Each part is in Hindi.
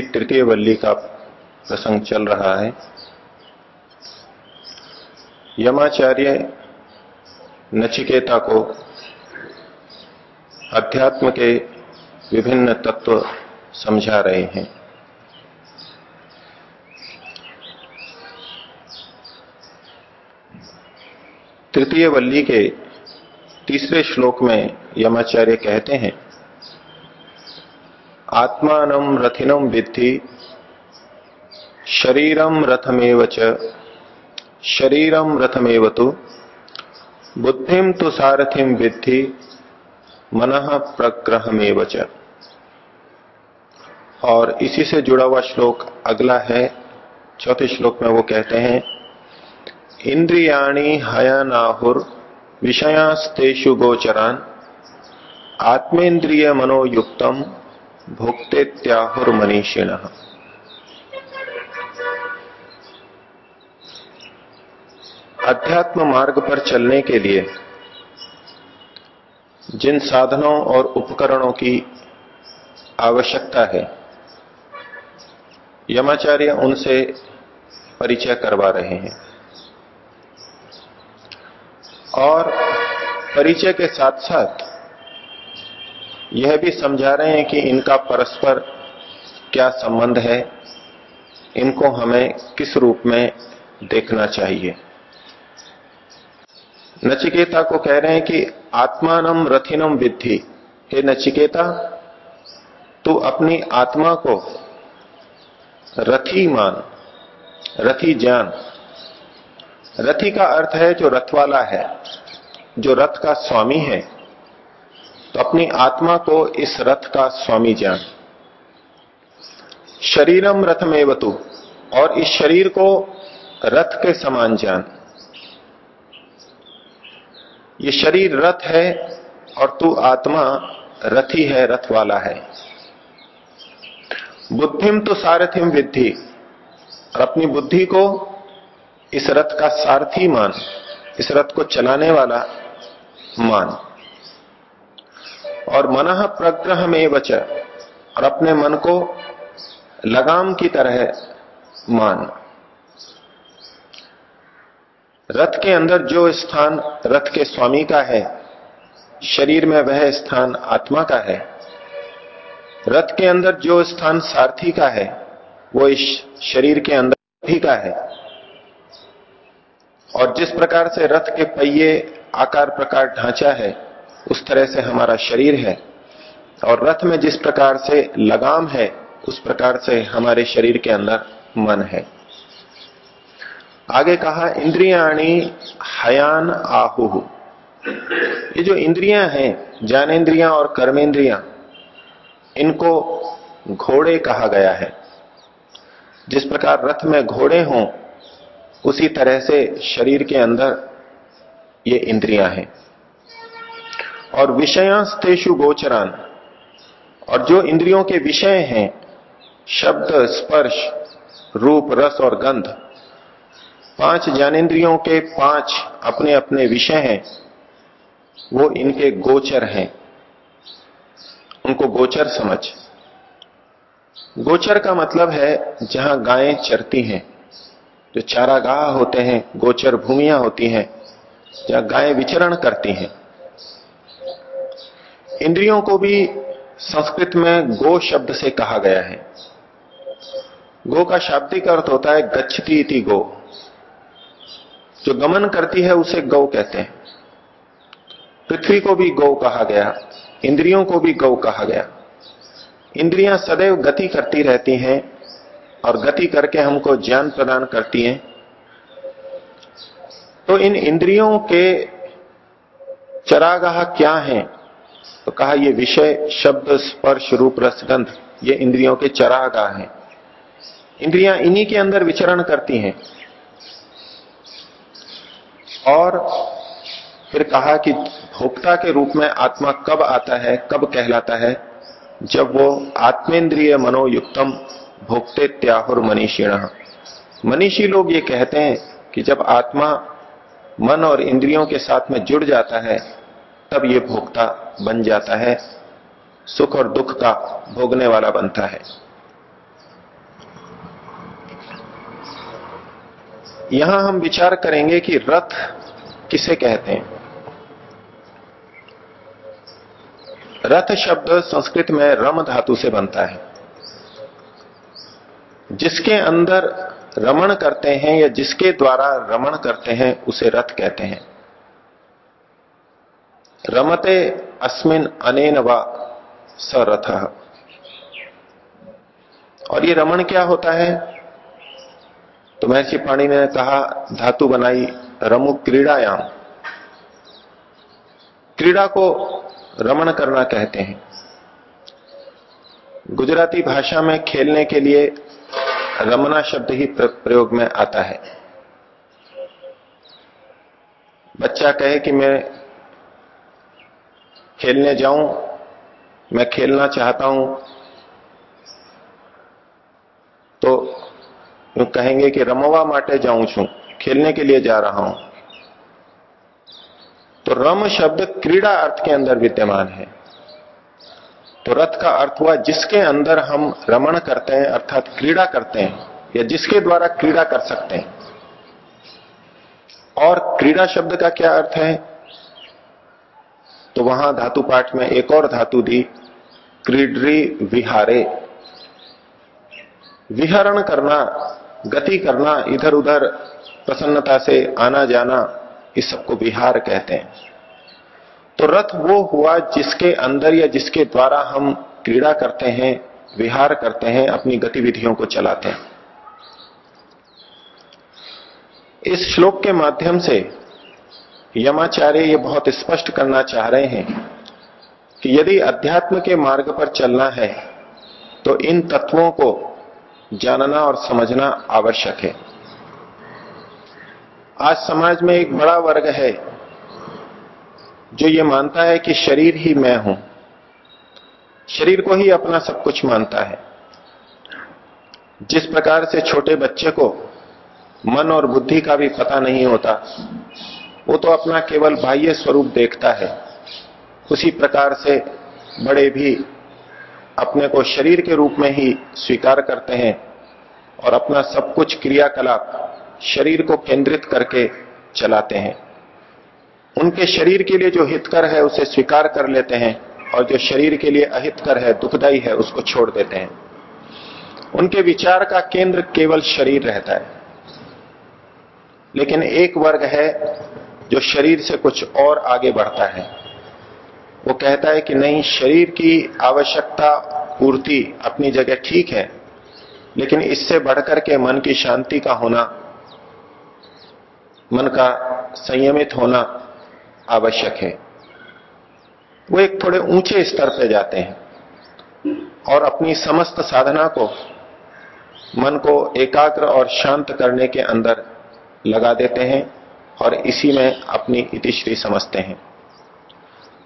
की तृतीय वल्ली का प्रसंग चल रहा है। यमाचार्य नचिकेता को अध्यात्म के विभिन्न तत्व समझा रहे हैं। तृतीय वल्ली के तीसरे श्लोक में यमाचार्य कहते हैं आत्मान रथिनम विद्धि शरीरम रथमेव शरीरम रथमेव तो बुद्धिम तो सारथिम विद्धि, मन प्रग्रहमेव च। और इसी से जुड़ा हुआ श्लोक अगला है, चौथे श्लोक में वो कहते हैं, इंद्रियाणी हयानाहुर विषयास्तेषु गोचरान आत्मेन्द्रिय मनोयुक्तम भोक्ते त्याहुर मनीषिण अध्यात्म मार्ग पर चलने के लिए जिन साधनों और उपकरणों की आवश्यकता है, यमाचार्य उनसे परिचय करवा रहे हैं। और परिचय के साथ साथ यह भी समझा रहे हैं कि इनका परस्पर क्या संबंध है? इनको हमें किस रूप में देखना चाहिए? नचिकेता को कह रहे हैं कि आत्मानम रथिनम विद्धि। हे नचिकेता, तू अपनी आत्मा को रथी मान, रथी जान। रथी का अर्थ है जो रथ वाला है, जो रथ का स्वामी है। तो अपनी आत्मा को इस रथ का स्वामी जान। शरीरम रथमेव तू और इस शरीर को रथ के समान जान। ये शरीर रथ है, और तू आत्मा रथी है, रथ वाला है। बुद्धिम तो सारथिम विद्धि, और अपनी बुद्धि को इस रथ का सारथी मान, इस रथ को चलाने वाला मान। और मन प्रग्रह में वच और अपने मन को लगाम की तरह मान। रथ के अंदर जो स्थान रथ के स्वामी का है, शरीर में वह स्थान आत्मा का है। रथ के अंदर जो स्थान सारथी का है, वो इस शरीर के अंदर भी का है। और जिस प्रकार से रथ के पहिए आकार प्रकार ढांचा है उस तरह से हमारा शरीर है और रथ में जिस प्रकार से लगाम है, उस प्रकार से हमारे शरीर के अंदर मन है। आगे कहा, इंद्रियाणी हयान आहु। ये जो इंद्रियाँ हैं ज्ञानेन्द्रियाँ और कर्मेंद्रियाँ, इनको घोड़े कहा गया है। जिस प्रकार रथ में घोड़े हों, उसी तरह से शरीर के अंदर ये इंद्रियाँ हैं। और विषयांस्तेषु गोचरान। और जो इंद्रियों के विषय हैं, शब्द, स्पर्श, रूप, रस और गंध, पाँच ज्ञानेन्द्रियों के पाँच अपने अपने विषय हैं, वो इनके गोचर हैं। उनको गोचर समझ। गोचर का मतलब है जहाँ गायें चरती हैं, जो चारागाह होते हैं, गोचर भूमियाँ होती हैं, जहाँ गायें विचरण करती हैं। इंद्रियों को भी संस्कृत में गो शब्द से कहा गया है। गो का शाब्दिक अर्थ होता है गच्छती इति गो। जो गमन करती है उसे गौ कहते हैं। पृथ्वी को भी गौ कहा गया, इंद्रियों को भी गौ कहा गया। इंद्रियाँ सदैव गति करती रहती हैं और गति करके हमको ज्ञान प्रदान करती हैं। तो इन इंद्रियों के चरागाह क्या है? तो कहा, ये विषय, शब्द, स्पर्श, रूप रसगंध ये इंद्रियों के चरागाह हैं। इंद्रियाँ इन्हीं के अंदर विचरण करती हैं। और फिर कहा कि भोक्ता के रूप में आत्मा कब आता है, कब कहलाता है? जब वो आत्मेंद्रिय मनोयुक्तम भोक्ते त्याहुर मनीषीण। मनीषी लोग ये कहते हैं कि जब आत्मा मन और इंद्रियों के साथ में जुड़ जाता है तब ये भोक्ता बन जाता है, सुख और दुख का भोगने वाला बनता है। यहाँ हम विचार करेंगे कि रथ किसे कहते हैं। रथ शब्द संस्कृत में रम धातु से बनता है। जिसके अंदर रमण करते हैं या जिसके द्वारा रमण करते हैं, उसे रथ कहते हैं। रमते अस्मिन अनेन व स रथ। और ये रमण क्या होता है? तो महर्षि पाणी ने कहा, धातु बनाई रमु क्रीड़ायाम। क्रीड़ा को रमण करना कहते हैं। गुजराती भाषा में खेलने के लिए रमना शब्द ही प्रयोग में आता है। बच्चा कहे कि मैं खेलने जाऊँ, मैं खेलना चाहता हूँ तो कहेंगे कि रमवा माटे जाऊँ छू, खेलने के लिए जा रहा हूँ। तो रम शब्द क्रीड़ा अर्थ के अंदर विद्यमान है। तो रथ का अर्थ हुआ जिसके अंदर हम रमण करते हैं, अर्थात क्रीड़ा करते हैं, या जिसके द्वारा क्रीड़ा कर सकते हैं। और क्रीड़ा शब्द का क्या अर्थ है? तो वहाँ धातु पाठ में एक और धातु दी, क्रीडरी विहारे। विहरण करना, गति करना इधर उधर प्रसन्नता से आना जाना, इस सबको विहार कहते हैं। तो रथ वो हुआ जिसके अंदर या जिसके द्वारा हम क्रीड़ा करते हैं, विहार करते हैं, अपनी गतिविधियों को चलाते हैं। इस श्लोक के माध्यम से यमाचार्य ये बहुत स्पष्ट करना चाह रहे हैं कि यदि अध्यात्म के मार्ग पर चलना है तो इन तत्वों को जानना और समझना आवश्यक है। आज समाज में एक बड़ा वर्ग है जो ये मानता है कि शरीर ही मैं हूँ। शरीर को ही अपना सब कुछ मानता है। जिस प्रकार से छोटे बच्चे को मन और बुद्धि का भी पता नहीं होता वो तो अपना केवल बाह्य स्वरूप देखता है। उसी प्रकार से बड़े भी अपने को शरीर के रूप में ही स्वीकार करते हैं और अपना सब कुछ क्रियाकलाप शरीर को केंद्रित करके चलाते हैं। उनके शरीर के लिए जो हितकर है, उसे स्वीकार कर लेते हैं और जो शरीर के लिए अहितकर है दुखदाई है, उसको छोड़ देते हैं। उनके विचार का केंद्र केवल शरीर रहता है। लेकिन एक वर्ग है जो शरीर से कुछ और आगे बढ़ता है। वो कहता है कि नहीं, शरीर की आवश्यकता पूर्ति अपनी जगह ठीक है, लेकिन इससे बढ़कर के मन की शांति का होना, मन का संयमित होना आवश्यक है। वो एक थोड़े ऊँचे स्तर पे जाते हैं और अपनी समस्त साधना को मन को एकाग्र और शांत करने के अंदर लगा देते हैं। और इसी में अपनी इतिश्री समझते हैं।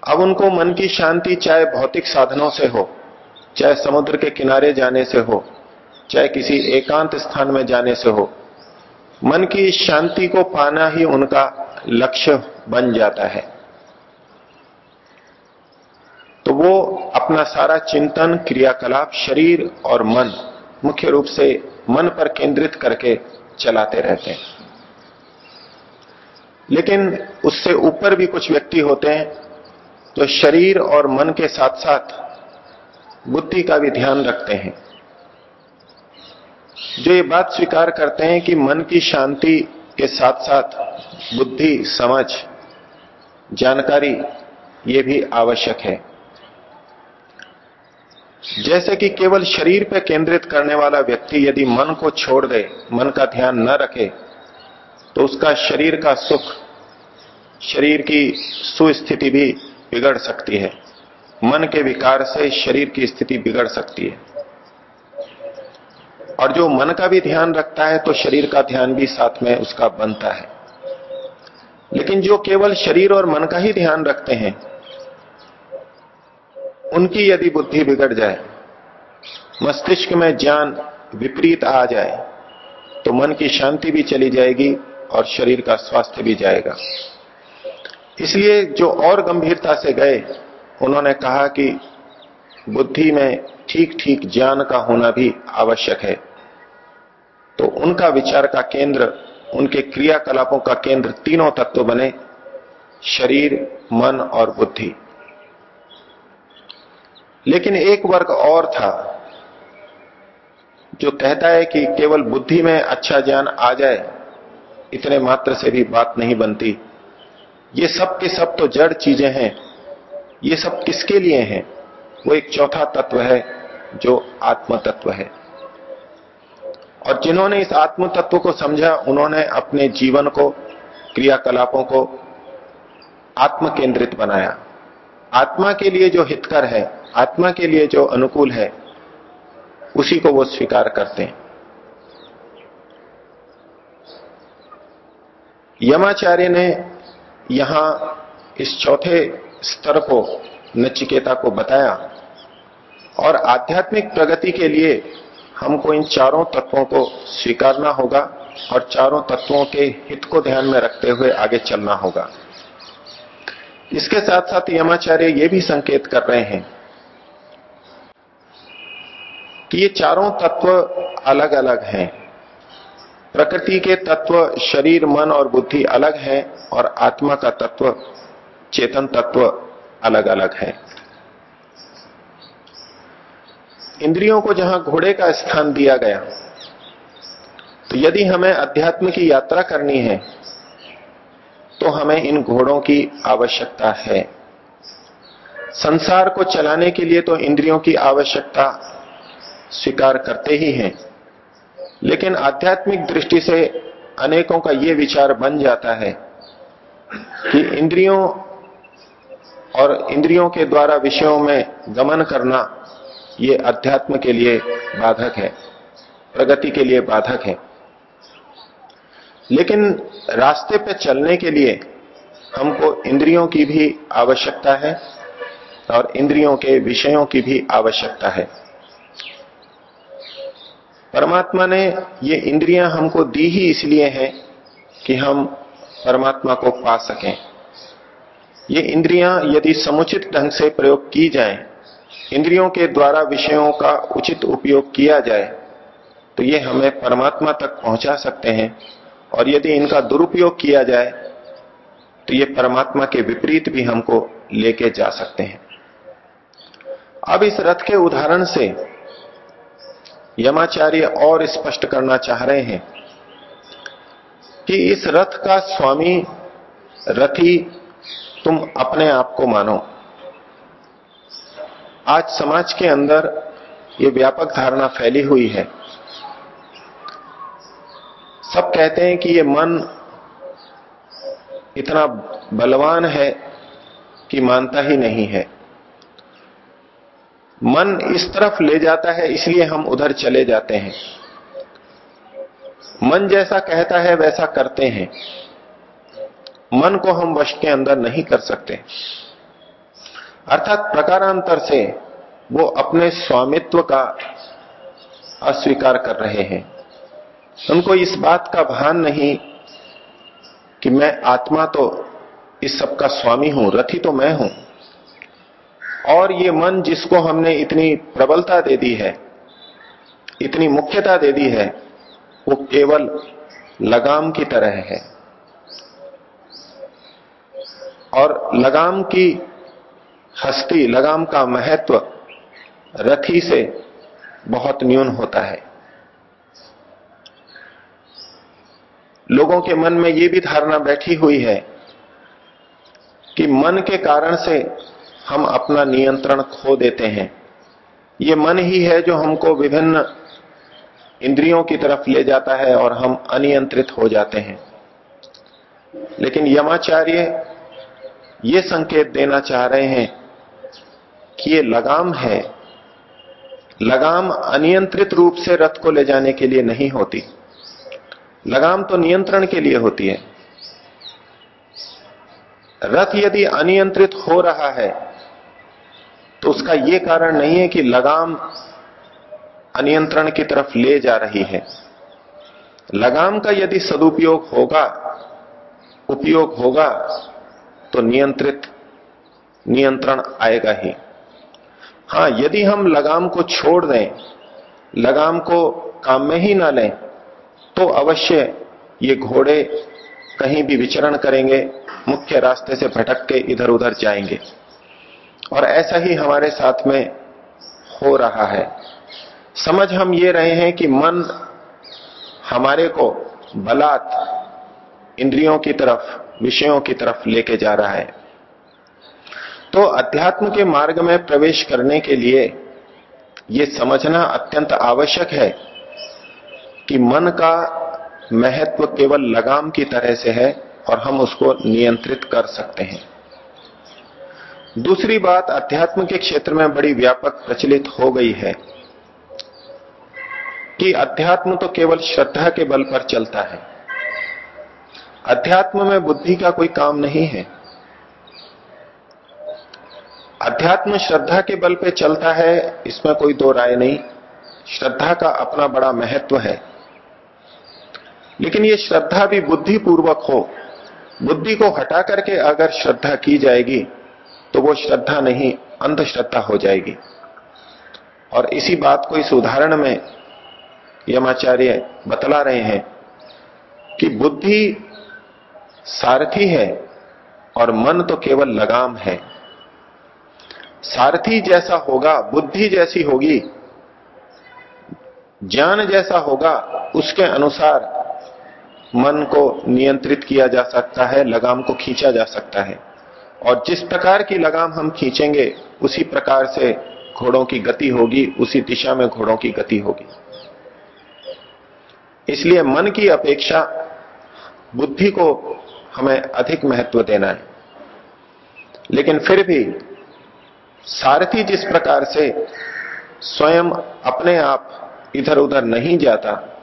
अब उनको मन की शांति चाहे भौतिक साधनों से हो, चाहे समुद्र के किनारे जाने से हो, चाहे किसी एकांत स्थान में जाने से हो, मन की शांति को पाना ही उनका लक्ष्य बन जाता है। तो वो अपना सारा चिंतन, क्रियाकलाप शरीर और मन मुख्य रूप से मन पर केंद्रित करके चलाते रहते हैं। लेकिन उससे ऊपर भी कुछ व्यक्ति होते हैं जो शरीर और मन के साथ साथ बुद्धि का भी ध्यान रखते हैं। जो ये बात स्वीकार करते हैं कि मन की शांति के साथ साथ बुद्धि, समझ, जानकारी, ये भी आवश्यक है। जैसे कि केवल शरीर पर केंद्रित करने वाला व्यक्ति यदि मन को छोड़ दे, मन का ध्यान न रखे तो उसका शरीर का सुख, शरीर की सुस्थिति भी बिगड़ सकती है। मन के विकार से शरीर की स्थिति बिगड़ सकती है। और जो मन का भी ध्यान रखता है तो शरीर का ध्यान भी साथ में उसका बनता है। लेकिन जो केवल शरीर और मन का ही ध्यान रखते हैं, उनकी यदि बुद्धि बिगड़ जाए, मस्तिष्क में ज्ञान विपरीत आ जाए तो मन की शांति भी चली जाएगी और शरीर का स्वास्थ्य भी जाएगा। इसलिए जो और गंभीरता से गए, उन्होंने कहा कि बुद्धि में ठीक ठीक ज्ञान का होना भी आवश्यक है। तो उनका विचार का केंद्र, उनके क्रियाकलापों का केंद्र तीनों तत्व बने, शरीर, मन और बुद्धि। लेकिन एक वर्ग और था, जो कहता है कि केवल बुद्धि में अच्छा ज्ञान आ जाए इतने मात्र से भी बात नहीं बनती। ये सब के सब तो जड़ चीज़ें हैं। ये सब किसके लिए हैं? वो एक चौथा तत्व है, जो आत्म तत्व है। और जिन्होंने इस आत्म तत्व को समझा, उन्होंने अपने जीवन को, क्रियाकलापों को आत्म केंद्रित बनाया। आत्मा के लिए जो हितकर है, आत्मा के लिए जो अनुकूल है, उसी को वो स्वीकार करते हैं। यमाचार्य ने यहाँ इस चौथे स्तर को, नचिकेता को बताया और आध्यात्मिक प्रगति के लिए हमको इन चारों तत्वों को स्वीकारना होगा और चारों तत्वों के हित को ध्यान में रखते हुए आगे चलना होगा। इसके साथ साथ यमाचार्य ये भी संकेत कर रहे हैं कि ये चारों तत्व अलग अलग हैं। प्रकृति के तत्व, शरीर, मन और बुद्धि अलग है और आत्मा का तत्व, चेतन तत्व अलग अलग है। इंद्रियों को जहाँ घोड़े का स्थान दिया गया तो यदि हमें अध्यात्म की यात्रा करनी है तो हमें इन घोड़ों की आवश्यकता है। संसार को चलाने के लिए तो इंद्रियों की आवश्यकता स्वीकार करते ही हैं। लेकिन आध्यात्मिक दृष्टि से अनेकों का यह विचार बन जाता है कि इंद्रियों और इंद्रियों के द्वारा विषयों में गमन करना ये अध्यात्म के लिए बाधक है, प्रगति के लिए बाधक है। लेकिन रास्ते पे चलने के लिए हमको इंद्रियों की भी आवश्यकता है और इंद्रियों के विषयों की भी आवश्यकता है। परमात्मा ने ये इंद्रियाँ हमको दी ही इसलिए है कि हम परमात्मा को पा सकें। ये इंद्रियाँ यदि समुचित ढंग से प्रयोग की जाए, इंद्रियों के द्वारा विषयों का उचित उपयोग किया जाए तो ये हमें परमात्मा तक पहुँचा सकते हैं। और यदि इनका दुरुपयोग किया जाए तो ये परमात्मा के विपरीत भी हमको लेके जा सकते हैं। अब इस रथ के उदाहरण से यमाचार्य और स्पष्ट करना चाह रहे हैं कि इस रथ का स्वामी रथी तुम अपने आप को मानो। आज समाज के अंदर ये व्यापक धारणा फैली हुई है। सब कहते हैं कि ये मन इतना बलवान है कि मानता ही नहीं है। मन इस तरफ़ ले जाता है, इसलिए हम उधर चले जाते हैं। मन जैसा कहता है, वैसा करते हैं। मन को हम वश के अंदर नहीं कर सकते। अर्थात प्रकारांतर से वो अपने स्वामित्व का अस्वीकार कर रहे हैं। उनको इस बात का भान नहीं कि मैं आत्मा तो इस सब का स्वामी हूँ, रथी तो मैं हूँ। और ये मन जिसको हमने इतनी प्रबलता दे दी है, इतनी मुख्यता दे दी है, वो केवल लगाम की तरह है। और लगाम की हस्ती, लगाम का महत्व रथी से बहुत न्यून होता है। लोगों के मन में यह भी धारणा बैठी हुई है कि मन के कारण से हम अपना नियंत्रण खो देते हैं। ये मन ही है जो हमको विभिन्न इंद्रियों की तरफ़ ले जाता है और हम अनियंत्रित हो जाते हैं। लेकिन यमाचार्य ये संकेत देना चाह रहे हैं कि ये लगाम है। लगाम अनियंत्रित रूप से रथ को ले जाने के लिए नहीं होती। लगाम तो नियंत्रण के लिए होती है। रथ यदि अनियंत्रित हो रहा है तो उसका यह कारण नहीं है कि लगाम अनियंत्रण की तरफ़ ले जा रही है। लगाम का यदि सदुपयोग होगा, उपयोग होगा तो नियंत्रित नियंत्रण आएगा ही। हाँ, यदि हम लगाम को छोड़ दें, लगाम को काम में ही ना लें तो अवश्य ये घोड़े कहीं भी विचरण करेंगे, मुख्य रास्ते से भटक के इधर उधर जाएँगे। और ऐसा ही हमारे साथ में हो रहा है। समझ हम ये रहे हैं कि मन हमारे को बलात् इंद्रियों की तरफ़, विषयों की तरफ़ लेके जा रहा है। तो अध्यात्म के मार्ग में प्रवेश करने के लिए यह समझना अत्यंत आवश्यक है कि मन का महत्व केवल लगाम की तरह से है और हम उसको नियंत्रित कर सकते हैं। दूसरी बात, अध्यात्म के क्षेत्र में बड़ी व्यापक प्रचलित हो गई है कि अध्यात्म तो केवल श्रद्धा के बल पर चलता है। अध्यात्म में बुद्धि का कोई काम नहीं है। अध्यात्म श्रद्धा के बल पे चलता है, इसमें कोई दो राय नहीं। श्रद्धा का अपना बड़ा महत्व है। लेकिन ये श्रद्धा भी बुद्धि पूर्वक हो। बुद्धि को हटा करके अगर श्रद्धा की जाएगी तो वो श्रद्धा नहीं, अंधश्रद्धा हो जाएगी। और इसी बात को इस उदाहरण में यमाचार्य बतला रहे हैं कि बुद्धि सारथी है और मन तो केवल लगाम है। सारथी जैसा होगा, बुद्धि जैसी होगी, ज्ञान जैसा होगा, उसके अनुसार मन को नियंत्रित किया जा सकता है, लगाम को खींचा जा सकता है। और जिस प्रकार की लगाम हम खींचेंगे, उसी प्रकार से घोड़ों की गति होगी, उसी दिशा में घोड़ों की गति होगी। इसलिए मन की अपेक्षा, बुद्धि को हमें अधिक महत्व देना है। लेकिन फिर भी, सारथी जिस प्रकार से स्वयं अपने आप इधर उधर नहीं जाता,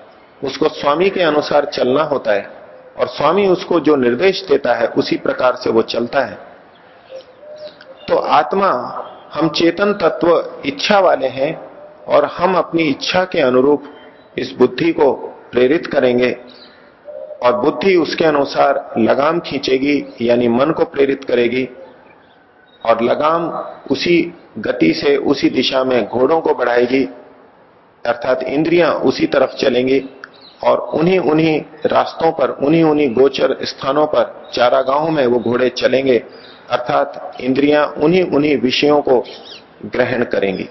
उसको स्वामी के अनुसार चलना होता है, और स्वामी उसको जो निर्देश देता है, उसी प्रकार से वो चलता है। तो आत्मा हम चेतन तत्व इच्छा वाले हैं और हम अपनी इच्छा के अनुरूप इस बुद्धि को प्रेरित करेंगे और बुद्धि उसके अनुसार लगाम खींचेगी, यानी मन को प्रेरित करेगी और लगाम उसी गति से उसी दिशा में घोड़ों को बढ़ाएगी, अर्थात इंद्रियाँ उसी तरफ़ चलेंगी और उन्हीं उन्हीं रास्तों पर उन्हीं उन्हीं गोचर स्थानों पर चारागाहों में वो घोड़े चलेंगे, अर्थात इंद्रियाँ उन्हीं उन्हीं विषयों को ग्रहण करेंगी।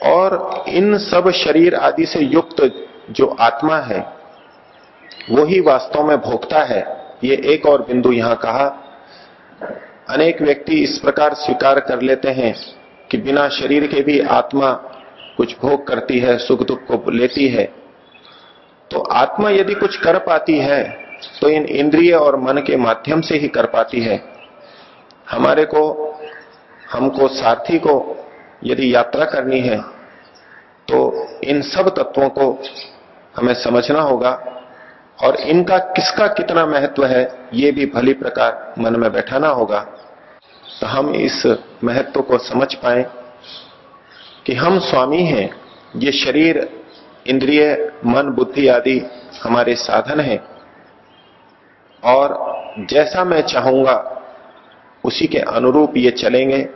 और इन सब शरीर आदि से युक्त जो आत्मा है वो ही वास्तव में भोगता है। ये एक और बिंदु यहाँ कहा, अनेक व्यक्ति इस प्रकार स्वीकार कर लेते हैं कि बिना शरीर के भी आत्मा कुछ भोग करती है, सुख दुख को लेती है। तो आत्मा यदि कुछ कर पाती है तो इन इंद्रिय और मन के माध्यम से ही कर पाती है। हमारे को, हमको, सारथी को यदि यात्रा करनी है तो इन सब तत्वों को हमें समझना होगा और इनका किसका कितना महत्व है, ये भी भली प्रकार मन में बैठाना होगा। तो हम इस महत्व को समझ पाए कि हम स्वामी हैं, ये शरीर इंद्रिय, मन, बुद्धि आदि हमारे साधन हैं। और जैसा मैं चाहूँगा, उसी के अनुरूप ये चलेंगे।